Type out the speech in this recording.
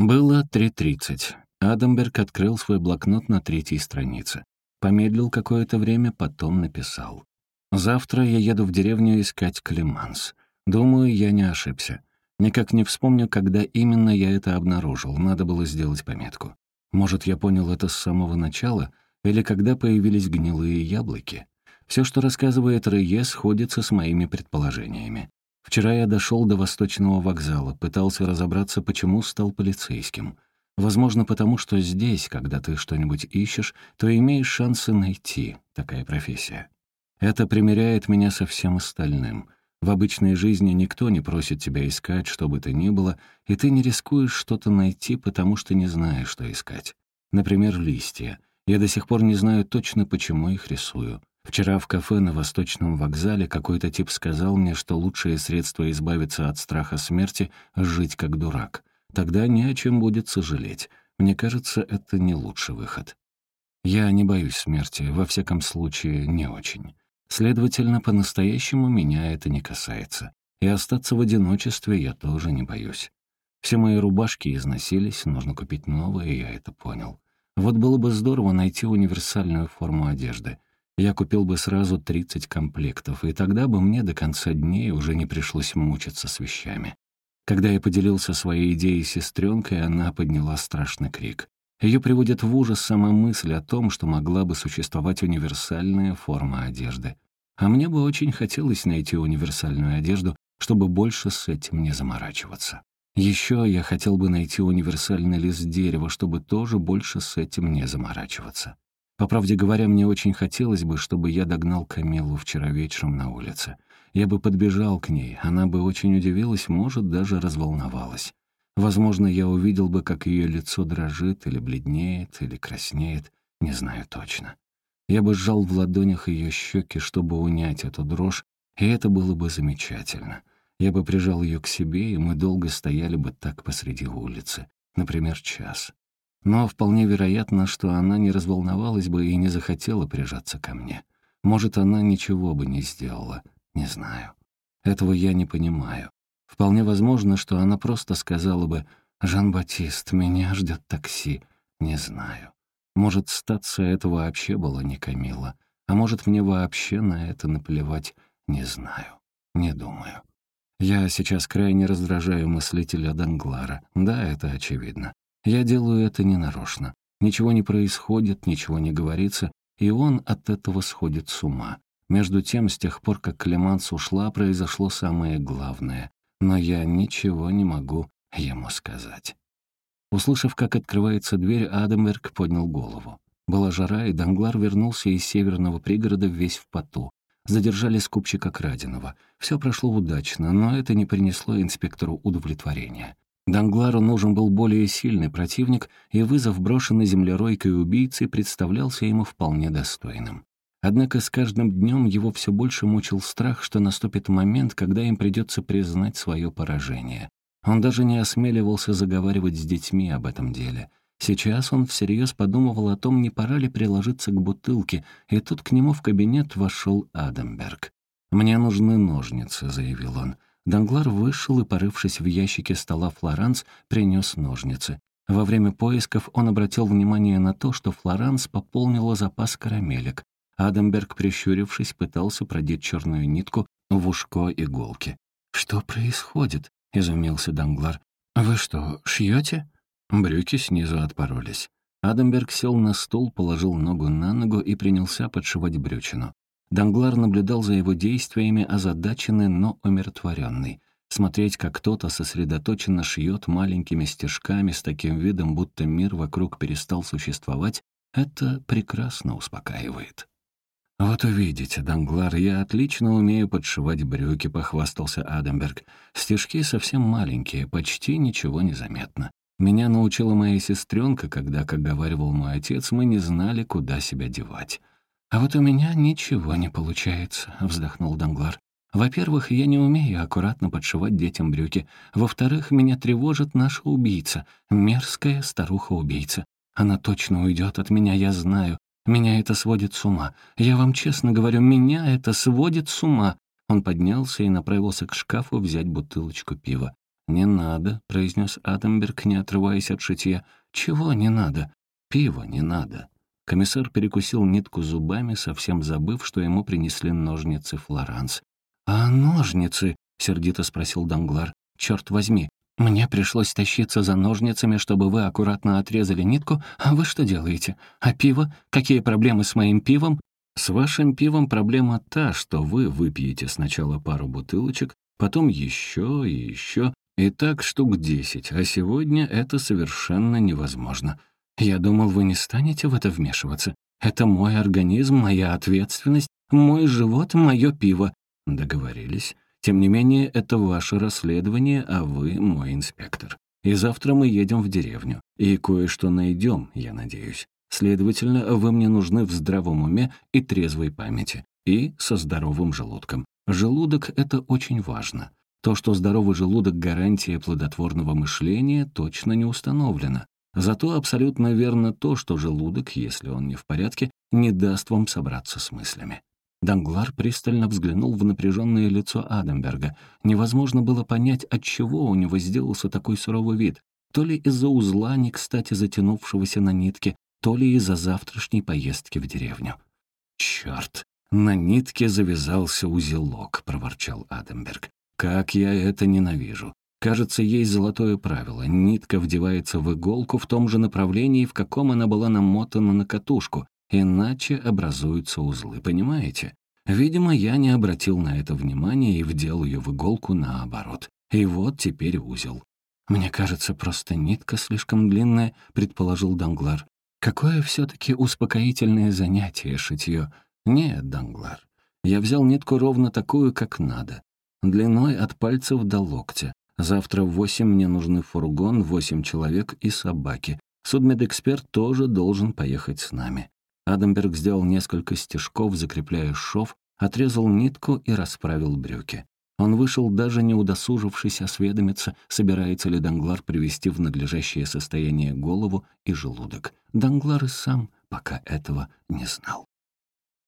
Было 3.30. Адамберг открыл свой блокнот на третьей странице. Помедлил какое-то время, потом написал. «Завтра я еду в деревню искать Климанс. Думаю, я не ошибся. Никак не вспомню, когда именно я это обнаружил. Надо было сделать пометку. Может, я понял это с самого начала, или когда появились гнилые яблоки. Все, что рассказывает Рeye, сходится с моими предположениями. Вчера я дошел до Восточного вокзала, пытался разобраться, почему стал полицейским. Возможно, потому что здесь, когда ты что-нибудь ищешь, то имеешь шансы найти такая профессия. Это примеряет меня со всем остальным. В обычной жизни никто не просит тебя искать, что бы то ни было, и ты не рискуешь что-то найти, потому что не знаешь, что искать. Например, листья. Я до сих пор не знаю точно, почему их рисую. Вчера в кафе на Восточном вокзале какой-то тип сказал мне, что лучшее средство избавиться от страха смерти — жить как дурак. Тогда ни о чем будет сожалеть. Мне кажется, это не лучший выход. Я не боюсь смерти, во всяком случае, не очень. Следовательно, по-настоящему меня это не касается. И остаться в одиночестве я тоже не боюсь. Все мои рубашки износились, нужно купить новые, я это понял. Вот было бы здорово найти универсальную форму одежды — я купил бы сразу 30 комплектов, и тогда бы мне до конца дней уже не пришлось мучиться с вещами. Когда я поделился своей идеей с сестренкой, она подняла страшный крик. Ее приводит в ужас сама мысль о том, что могла бы существовать универсальная форма одежды. А мне бы очень хотелось найти универсальную одежду, чтобы больше с этим не заморачиваться. Еще я хотел бы найти универсальный лист дерева, чтобы тоже больше с этим не заморачиваться. По правде говоря, мне очень хотелось бы, чтобы я догнал Камилу вчера вечером на улице. Я бы подбежал к ней, она бы очень удивилась, может, даже разволновалась. Возможно, я увидел бы, как ее лицо дрожит или бледнеет, или краснеет, не знаю точно. Я бы сжал в ладонях ее щеки, чтобы унять эту дрожь, и это было бы замечательно. Я бы прижал ее к себе, и мы долго стояли бы так посреди улицы, например, час. Но вполне вероятно, что она не разволновалась бы и не захотела прижаться ко мне. Может, она ничего бы не сделала. Не знаю. Этого я не понимаю. Вполне возможно, что она просто сказала бы «Жан-Батист, меня ждет такси». Не знаю. Может, статься это вообще было не Камила. А может, мне вообще на это наплевать. Не знаю. Не думаю. Я сейчас крайне раздражаю мыслителя Данглара. Да, это очевидно. Я делаю это ненарочно. Ничего не происходит, ничего не говорится, и он от этого сходит с ума. Между тем, с тех пор, как Клеманс ушла, произошло самое главное. Но я ничего не могу ему сказать. Услышав, как открывается дверь, Адамберг поднял голову. Была жара, и Данглар вернулся из северного пригорода весь в поту. Задержали скупщика краденого. Все прошло удачно, но это не принесло инспектору удовлетворения. Данглару нужен был более сильный противник, и вызов, брошенный землеройкой убийцы, представлялся ему вполне достойным. Однако с каждым днем его все больше мучил страх, что наступит момент, когда им придется признать свое поражение. Он даже не осмеливался заговаривать с детьми об этом деле. Сейчас он всерьез подумывал о том, не пора ли приложиться к бутылке, и тут к нему в кабинет вошел Адамберг. «Мне нужны ножницы», — заявил он. Данглар вышел и, порывшись в ящике стола Флоранс, принес ножницы. Во время поисков он обратил внимание на то, что Флоранс пополнила запас карамелек. Адамберг, прищурившись, пытался продеть черную нитку в ушко иголки. «Что происходит?» — изумился Данглар. «Вы что, шьете?» Брюки снизу отпоролись. Адамберг сел на стул, положил ногу на ногу и принялся подшивать брючину. Данглар наблюдал за его действиями, озадаченный, но умиротворенный. Смотреть, как кто-то сосредоточенно шьет маленькими стежками с таким видом, будто мир вокруг перестал существовать, это прекрасно успокаивает. «Вот увидите, Данглар, я отлично умею подшивать брюки», — похвастался Адамберг. «Стежки совсем маленькие, почти ничего не заметно. Меня научила моя сестренка, когда, как говаривал мой отец, мы не знали, куда себя девать. «А вот у меня ничего не получается», — вздохнул Данглар. «Во-первых, я не умею аккуратно подшивать детям брюки. Во-вторых, меня тревожит наша убийца, мерзкая старуха-убийца. Она точно уйдет от меня, я знаю. Меня это сводит с ума. Я вам честно говорю, меня это сводит с ума». Он поднялся и направился к шкафу взять бутылочку пива. «Не надо», — произнес Адамберг, не отрываясь от шитья. «Чего не надо? Пиво не надо». Комиссар перекусил нитку зубами, совсем забыв, что ему принесли ножницы Флоранс. «А ножницы?» — сердито спросил Данглар. «Черт возьми, мне пришлось тащиться за ножницами, чтобы вы аккуратно отрезали нитку, а вы что делаете? А пиво? Какие проблемы с моим пивом?» «С вашим пивом проблема та, что вы выпьете сначала пару бутылочек, потом еще и еще, и так штук десять, а сегодня это совершенно невозможно. Я думал, вы не станете в это вмешиваться. Это мой организм, моя ответственность, мой живот, мое пиво. Договорились. Тем не менее, это ваше расследование, а вы мой инспектор. И завтра мы едем в деревню. И кое-что найдем, я надеюсь. Следовательно, вы мне нужны в здравом уме и трезвой памяти. И со здоровым желудком. Желудок — это очень важно. То, что здоровый желудок — гарантия плодотворного мышления, точно не установлено. Зато абсолютно верно то, что желудок, если он не в порядке, не даст вам собраться с мыслями. Данглар пристально взглянул в напряженное лицо Адамберга. Невозможно было понять, от чего у него сделался такой суровый вид. То ли из-за узла, не кстати затянувшегося на нитке, то ли из-за завтрашней поездки в деревню. «Черт, на нитке завязался узелок», — проворчал Адамберг. Как я это ненавижу. Кажется, есть золотое правило. Нитка вдевается в иголку в том же направлении, в каком она была намотана на катушку, иначе образуются узлы, понимаете? Видимо, я не обратил на это внимания и вдел ее в иголку наоборот. И вот теперь узел. «Мне кажется, просто нитка слишком длинная», — предположил Данглар. «Какое все-таки успокоительное занятие шитье?» «Нет, Данглар, я взял нитку ровно такую, как надо длиной от пальцев до локтя. Завтра в восемь мне нужны фургон, восемь человек и собаки. Судмедэксперт тоже должен поехать с нами. Адамберг сделал несколько стежков, закрепляя шов, отрезал нитку и расправил брюки. Он вышел, даже не удосужившись осведомиться, собирается ли Данглар привести в надлежащее состояние голову и желудок. Данглар и сам пока этого не знал.